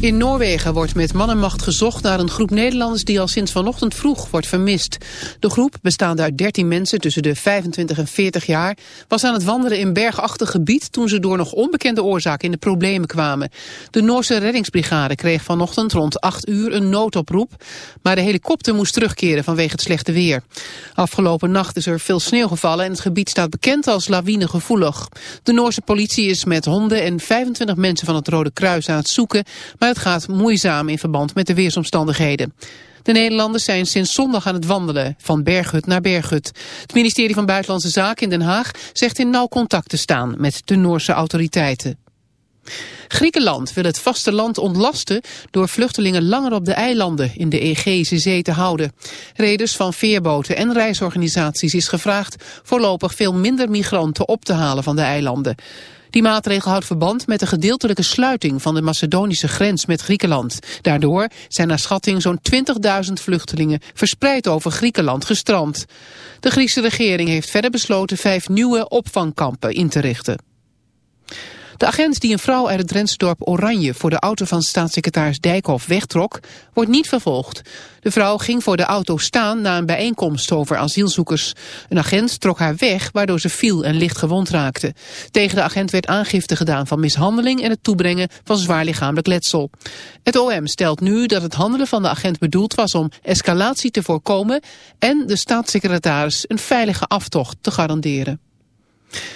In Noorwegen wordt met man en macht gezocht naar een groep Nederlanders die al sinds vanochtend vroeg wordt vermist. De groep, bestaande uit 13 mensen tussen de 25 en 40 jaar, was aan het wandelen in bergachtig gebied toen ze door nog onbekende oorzaak in de problemen kwamen. De Noorse reddingsbrigade kreeg vanochtend rond 8 uur een noodoproep, maar de helikopter moest terugkeren vanwege het slechte weer. Afgelopen nacht is er veel sneeuw gevallen en het gebied staat bekend als lawinegevoelig. De Noorse politie is met honden en 25 mensen van het Rode Kruis aan het zoeken, maar het gaat moeizaam in verband met de weersomstandigheden. De Nederlanders zijn sinds zondag aan het wandelen, van berghut naar berghut. Het ministerie van Buitenlandse Zaken in Den Haag zegt in nauw contact te staan met de Noorse autoriteiten. Griekenland wil het vasteland ontlasten door vluchtelingen langer op de eilanden in de Egeïsche Zee te houden. Reders van veerboten en reisorganisaties is gevraagd voorlopig veel minder migranten op te halen van de eilanden. Die maatregel houdt verband met de gedeeltelijke sluiting van de Macedonische grens met Griekenland. Daardoor zijn naar schatting zo'n 20.000 vluchtelingen verspreid over Griekenland gestrand. De Griekse regering heeft verder besloten vijf nieuwe opvangkampen in te richten. De agent die een vrouw uit het Drentse dorp Oranje voor de auto van staatssecretaris Dijkhoff wegtrok, wordt niet vervolgd. De vrouw ging voor de auto staan na een bijeenkomst over asielzoekers. Een agent trok haar weg, waardoor ze viel en licht gewond raakte. Tegen de agent werd aangifte gedaan van mishandeling en het toebrengen van zwaar lichamelijk letsel. Het OM stelt nu dat het handelen van de agent bedoeld was om escalatie te voorkomen en de staatssecretaris een veilige aftocht te garanderen.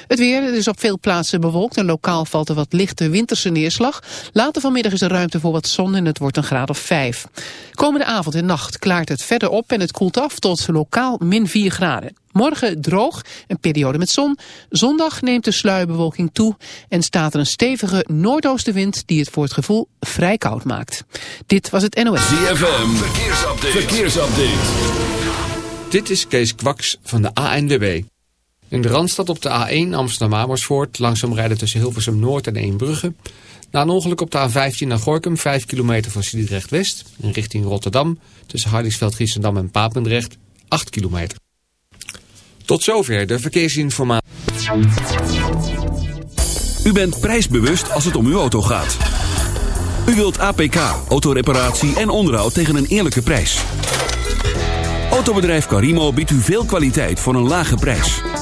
Het weer is op veel plaatsen bewolkt en lokaal valt er wat lichte winterse neerslag. Later vanmiddag is er ruimte voor wat zon en het wordt een graad of 5. Komende avond en nacht klaart het verder op en het koelt af tot lokaal min 4 graden. Morgen droog, een periode met zon. Zondag neemt de sluierbewolking toe en staat er een stevige noordoostenwind die het voor het gevoel vrij koud maakt. Dit was het NOS. ZFM, verkeersupdate. verkeersupdate. Dit is Kees Kwaks van de ANWB. In de Randstad op de A1 Amsterdam-Amersfoort langzaam rijden tussen Hilversum Noord en Eembrugge. Na een ongeluk op de A15 naar Gorkum, 5 kilometer van Sliedrecht West, in richting Rotterdam, tussen Hardingsveld, Giessendam en Papendrecht, 8 kilometer. Tot zover de verkeersinformatie. U bent prijsbewust als het om uw auto gaat. U wilt APK, autoreparatie en onderhoud tegen een eerlijke prijs. Autobedrijf Carimo biedt u veel kwaliteit voor een lage prijs.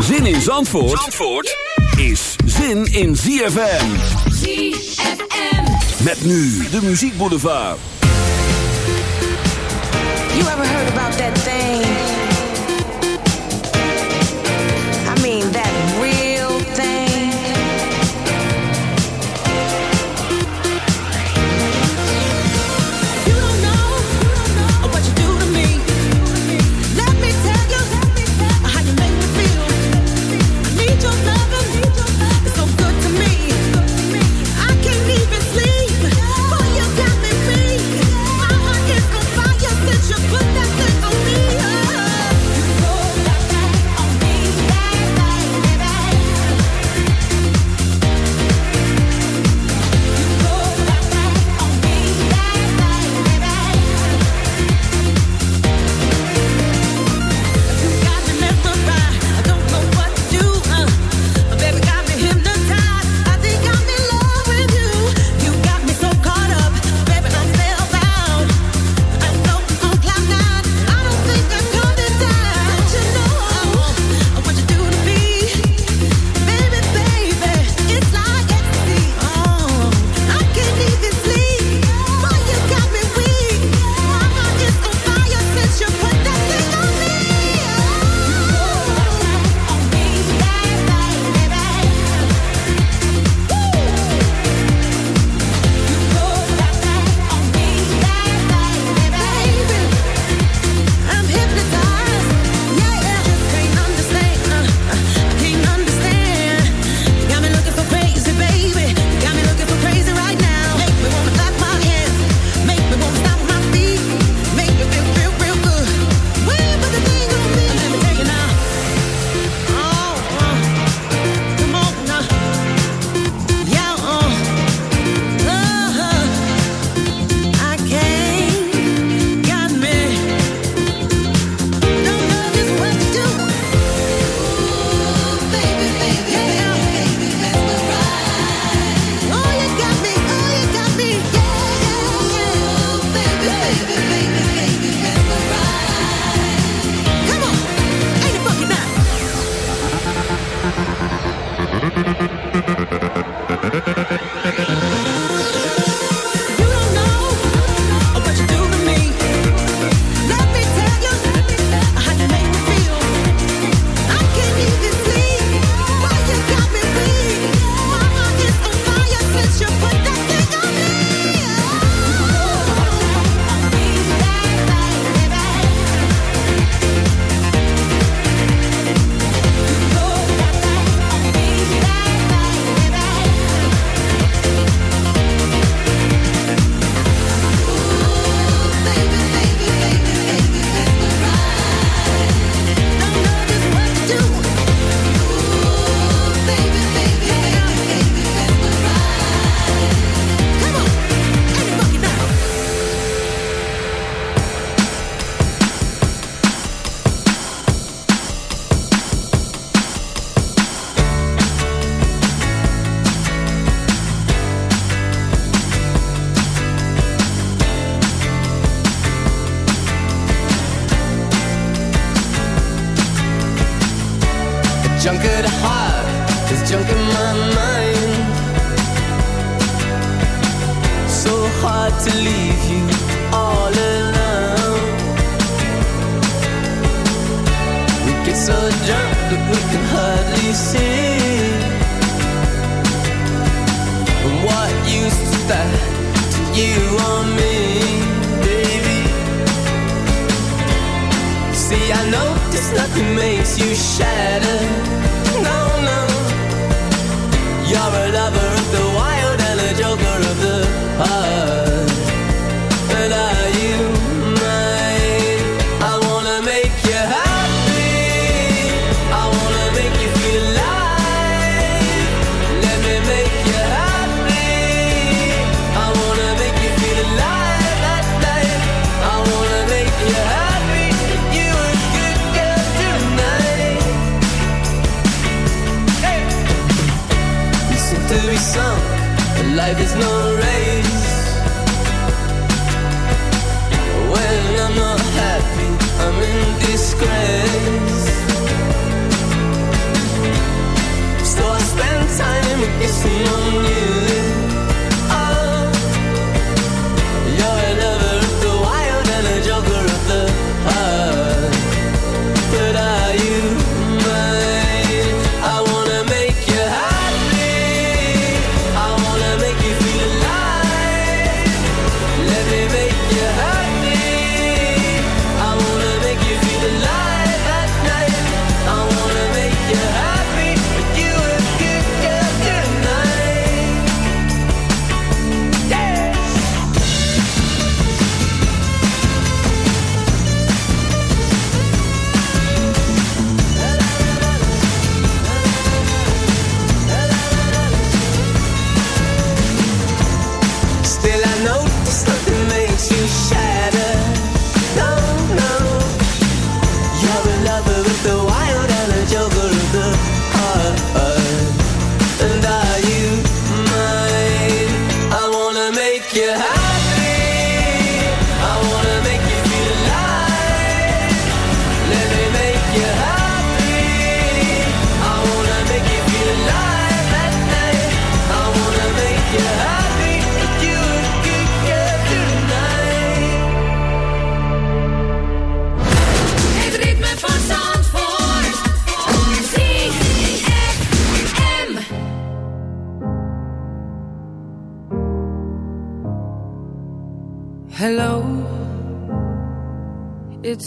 Zin in Zandvoort, Zandvoort is zin in ZFM. ZFM. Met nu de Muziek Boulevard. You ever heard about that thing? nothing makes you shatter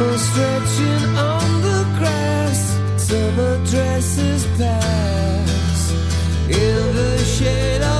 Stretching on the grass, summer dresses pass in the shade.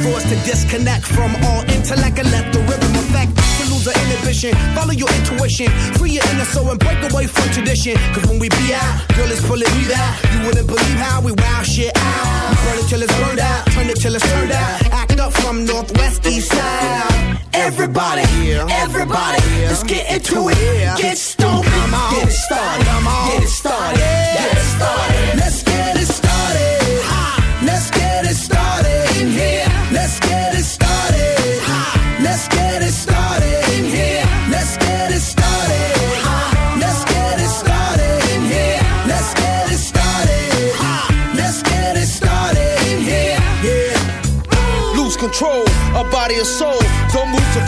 scores to disconnect from all intellect and let the rhythm affect. you, lose the inhibition, follow your intuition, free your inner soul and break away from tradition. Cause when we be out, girl, it's pulling me out. You wouldn't believe how we wow shit out. We burn it till it's burned out, turn it till it's turned out. Act up from Northwest East Side. Everybody, everybody, let's get into it. Get stoned, get it started, get it started.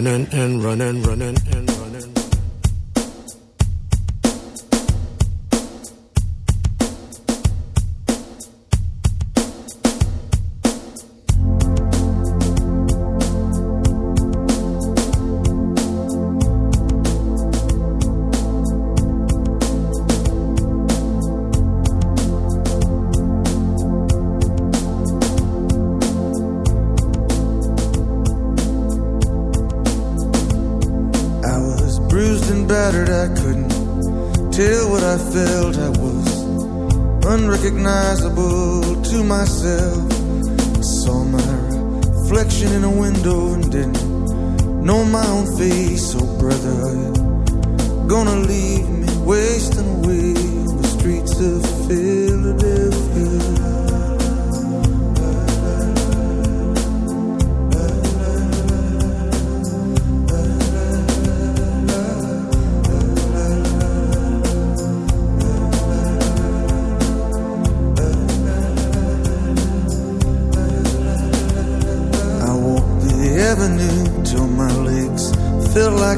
running and running, running.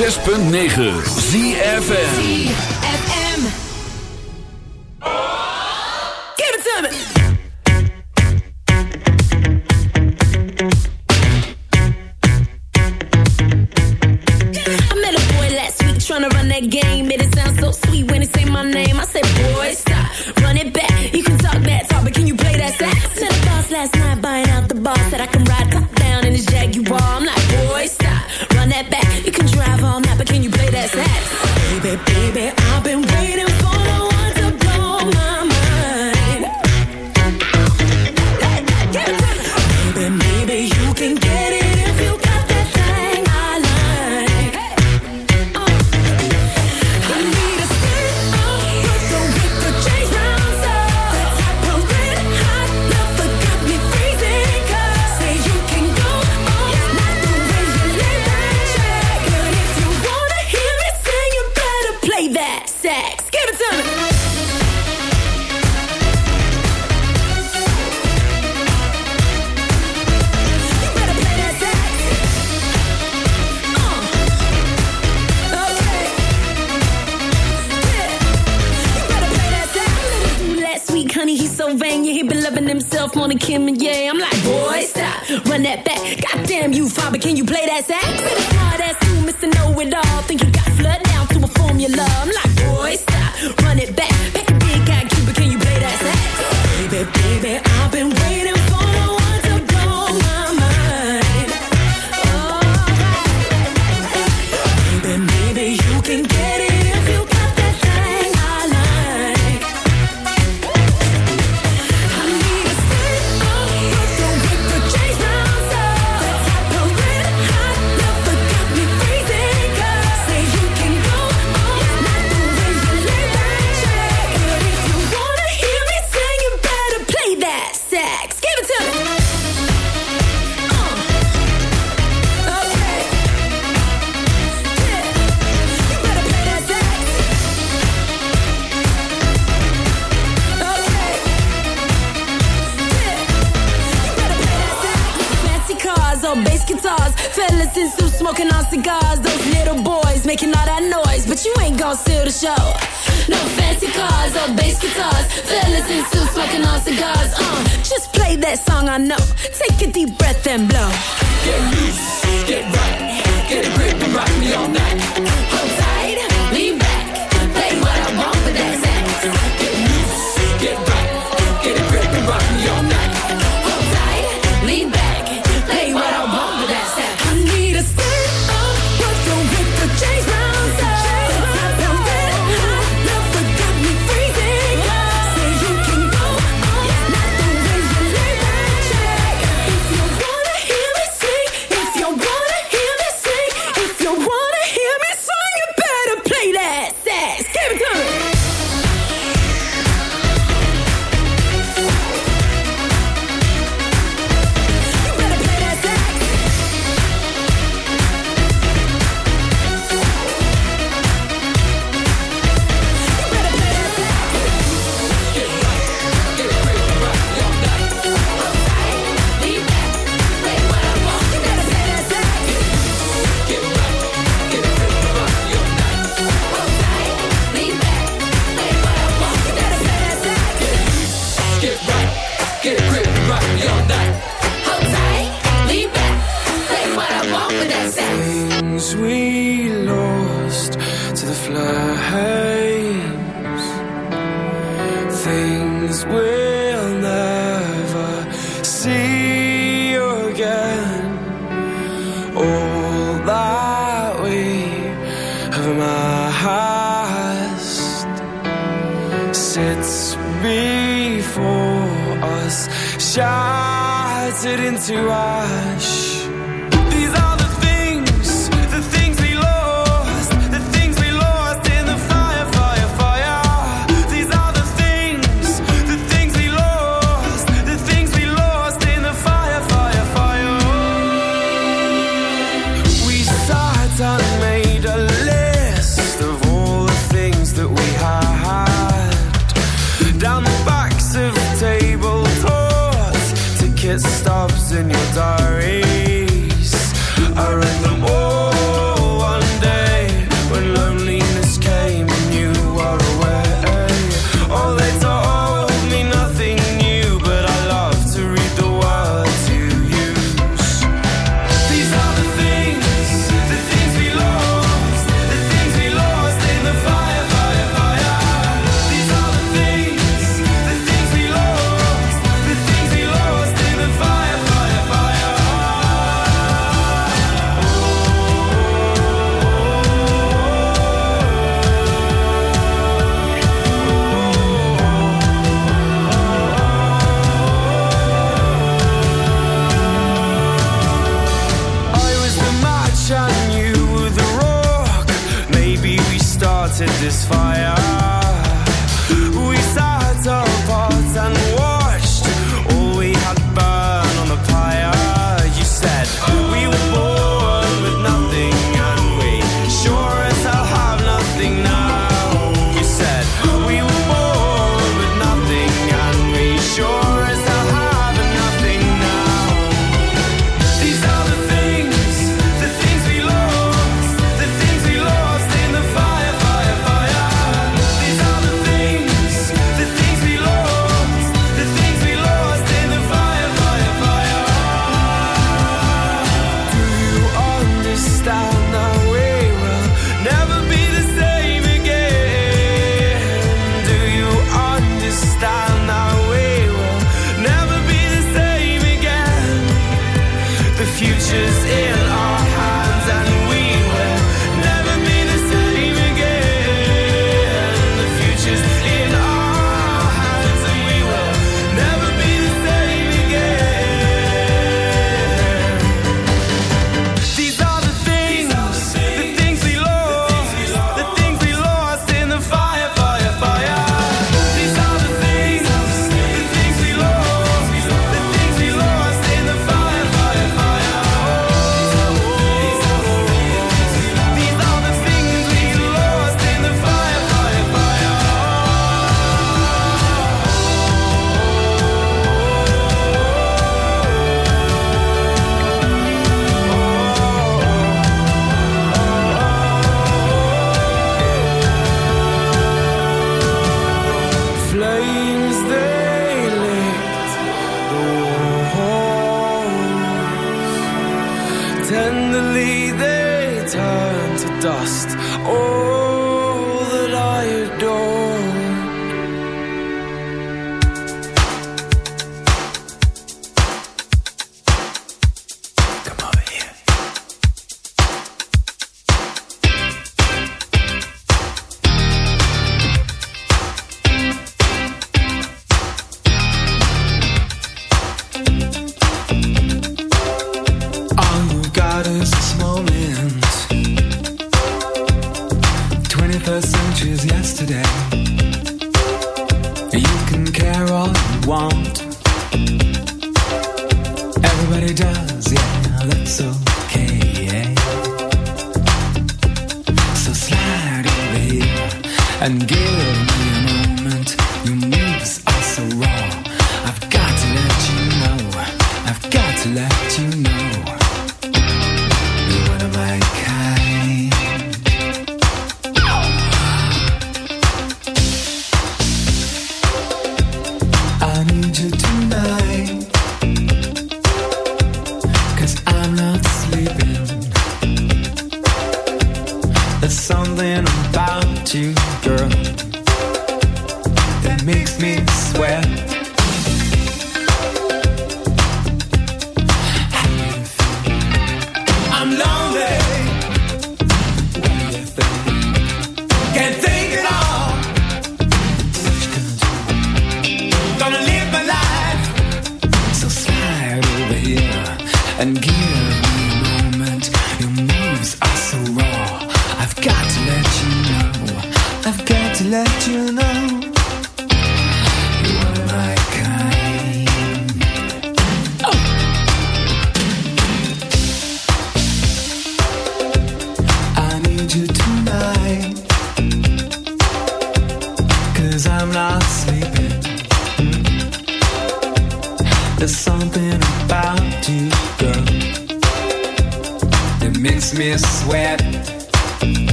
106.9 ZFN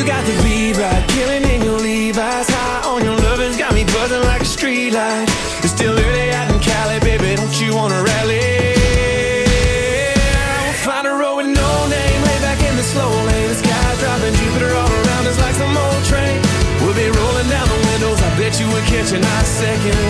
You got the beat right, catch second